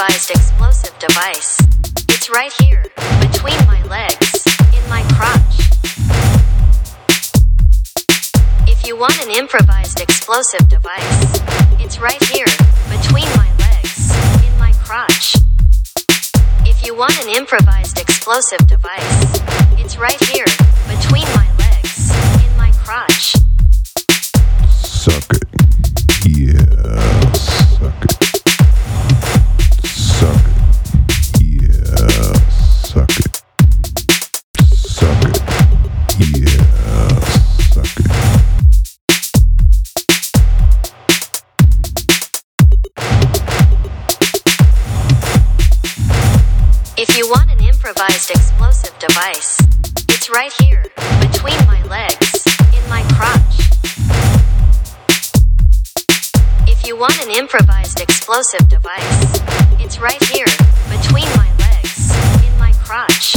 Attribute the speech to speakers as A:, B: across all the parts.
A: improvised explosive device. It's right here, between my legs, in my crotch. If you want an improvised explosive device, it's right here, between my legs, in my crotch. If you want an improvised explosive device, it's right here, improvised explosive device, it's right here, between my legs, in my crotch.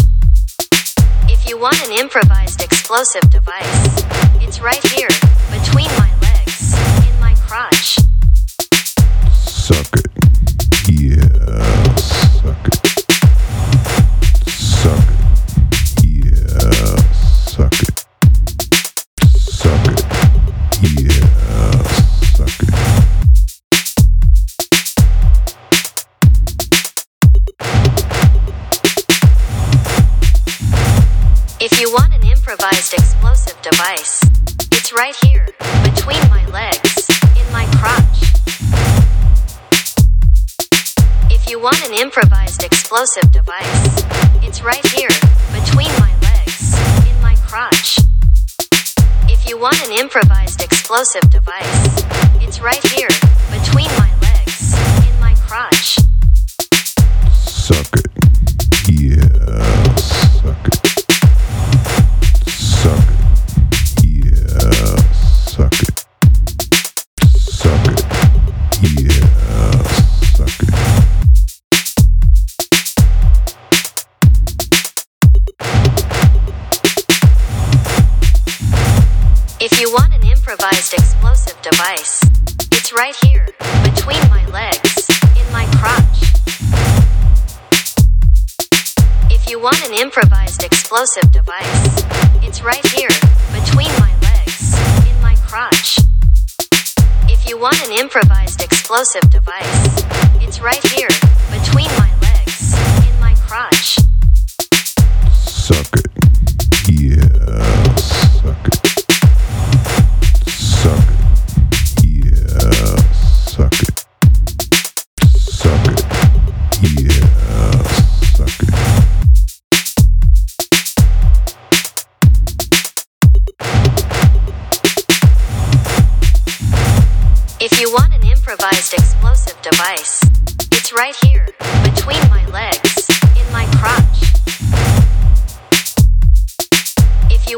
A: If you want an improvised explosive device, it's right here, between my legs, in my crotch.
B: Suck it. Yeah, suck it. Suck it. Yeah, suck it. Suck it.
A: Device, it's right here, between my legs, in my crotch. If you want an improvised explosive device, it's right here, between my legs, in my crotch. If you want an improvised explosive device, it's right here, between my legs, in my crotch. Want an improvised explosive device, it's right here, between my legs, in my crotch. If you want an improvised explosive device, it's right here, between my legs, in my crotch.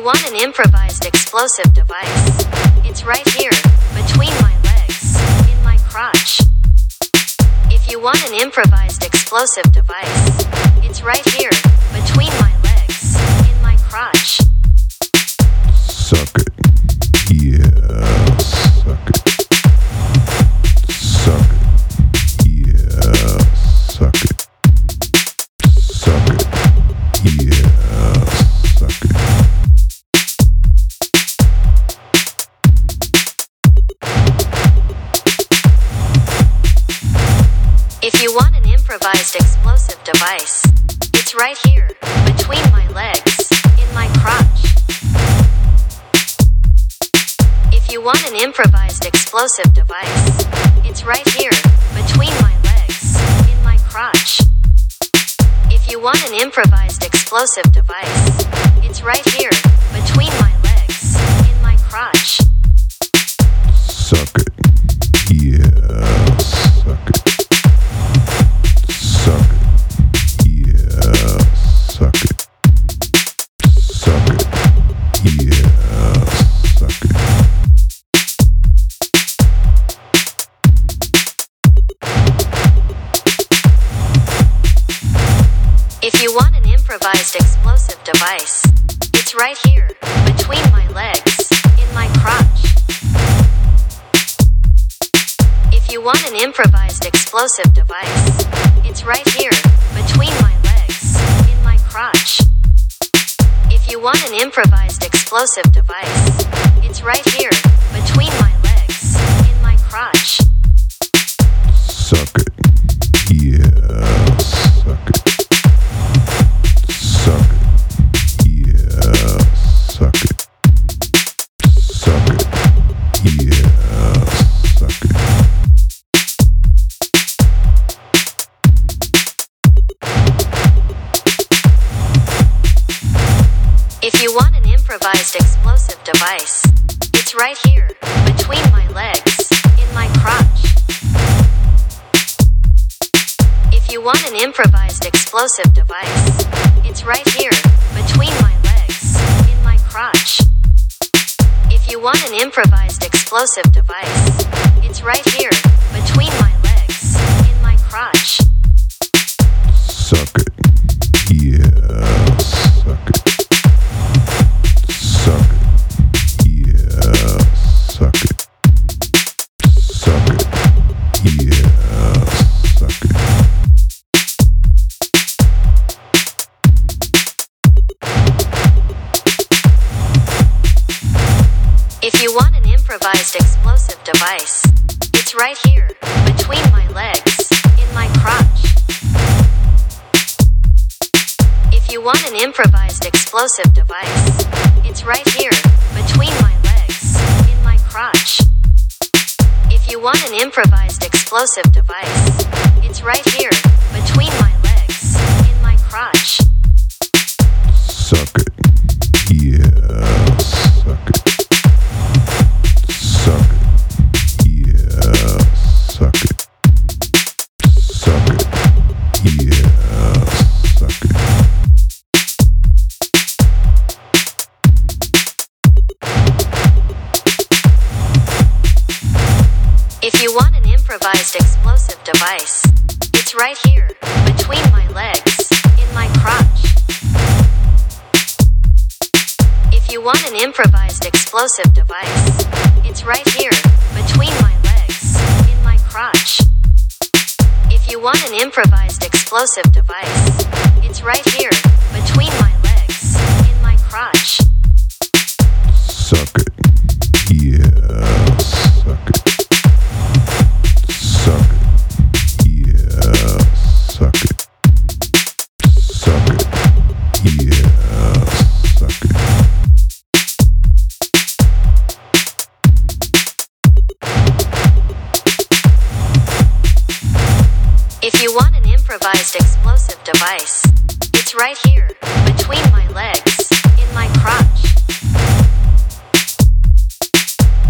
A: Want an improvised explosive device, it's right here, between my legs, in my crotch. If you want an improvised explosive device, it's right here, between my it's right here, between my legs, in my crotch. If you want an improvised explosive device, it's right here, between my legs, in my crotch. If you want an improvised explosive device, it's right here, improvised explosive device, it's right here, between my legs, in my crotch. If you want an improvised explosive device, it's right here, between my legs, in my crotch. If you want an improvised explosive device, it's right here, between my If you want an improvised explosive device, it's right here, between my legs, in my crotch. If you want an improvised explosive device, it's right here, between my legs, in my crotch. If you want an improvised explosive device, it's right here, If you want an improvised explosive device, it's right here, between my legs, in my crotch. If you want an improvised explosive device, it's right here, between my legs, in my crotch. If you want an improvised explosive device, it's right here, between my legs, in my crotch. Improvised explosive device, it's right here, between my legs, in my crotch. If you want an improvised explosive device, it's right here, between my legs, in my crotch. If you want an improvised explosive device, it's right here, between my legs, in my crotch. Improvised explosive device, it's right here, between my legs, in my crotch.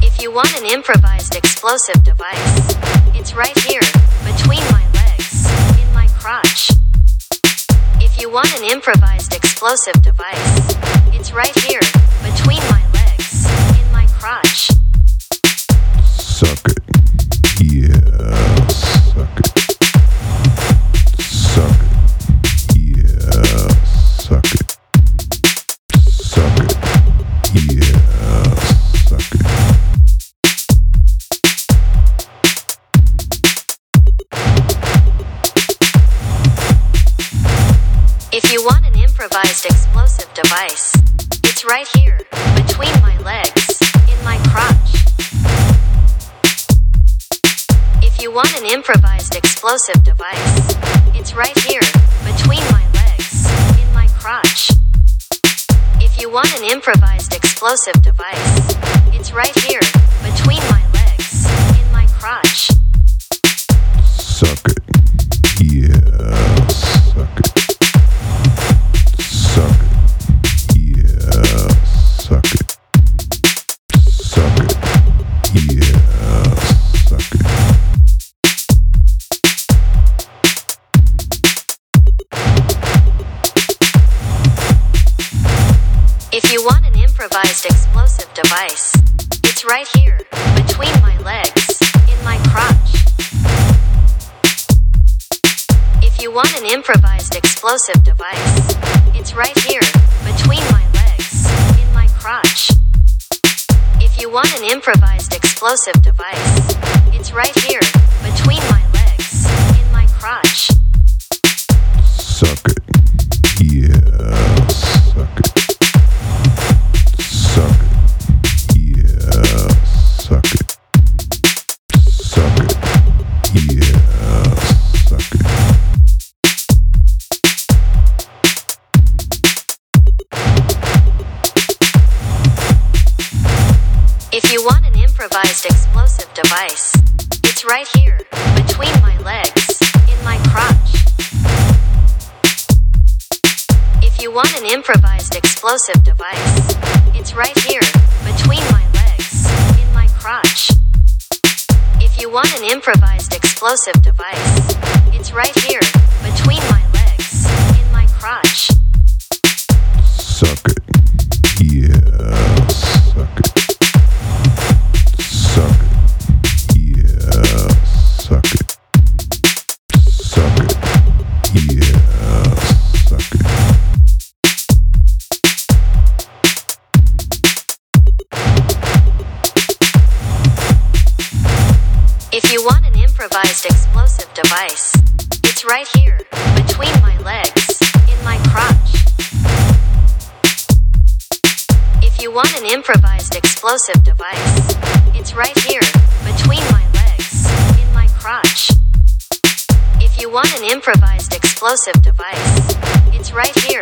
A: If you want an improvised explosive device, it's right here, between my legs, in my crotch. If you want an improvised explosive device, it's right here, device, it's right here, between my legs, in my crotch. If you want an improvised explosive device, it's right here, between my legs, in my crotch. If you want an improvised explosive device, it's right here, If you want an improvised explosive device, it's right here, between my legs, in my crotch. If you want an improvised explosive device, it's right here, between my legs, in my crotch want an improvised explosive device? It's right here, between my legs, in my crotch. Want an improvised explosive device, it's right here, between my legs, in my crotch. If you want an improvised explosive device, it's right here, between my legs, in my crotch. Want an improvised explosive device, it's right here, between my legs, in my crotch. If you want an improvised explosive device, it's right here,